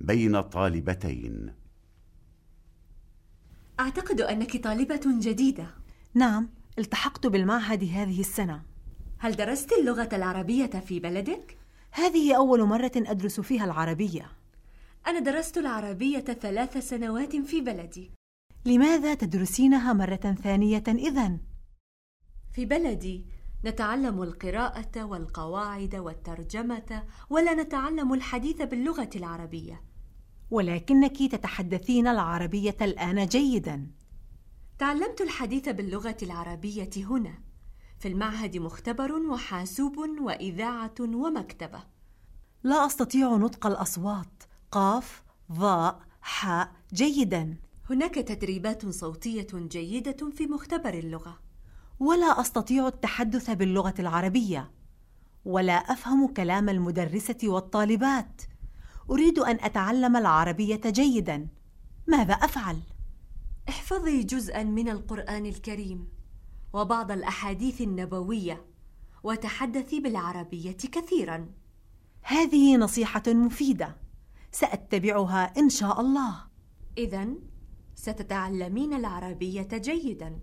بين طالبتين. أعتقد أنك طالبة جديدة. نعم التحقت بالمعهد هذه السنة. هل درست اللغة العربية في بلدك؟ هذه أول مرة أدرس فيها العربية. أنا درست العربية ثلاث سنوات في بلدي. لماذا تدرسينها مرة ثانية إذن؟ في بلدي نتعلم القراءة والقواعد والترجمة ولا نتعلم الحديث باللغة العربية. ولكنك تتحدثين العربية الآن جيدا. تعلمت الحديث باللغة العربية هنا. في المعهد مختبر وحاسوب وإذاعة ومكتبة. لا أستطيع نطق الأصوات. قاف ظاء حاء. جيدا. هناك تدريبات صوتية جيدة في مختبر اللغة. ولا أستطيع التحدث باللغة العربية ولا أفهم كلام المدرسة والطالبات. أريد أن أتعلم العربية جيدا. ماذا أفعل؟ احفظي جزءا من القرآن الكريم وبعض الأحاديث النبوية وتحدثي بالعربية كثيرا. هذه نصيحة مفيدة. سأتبعها إن شاء الله. إذا ستتعلمين العربية جيدا.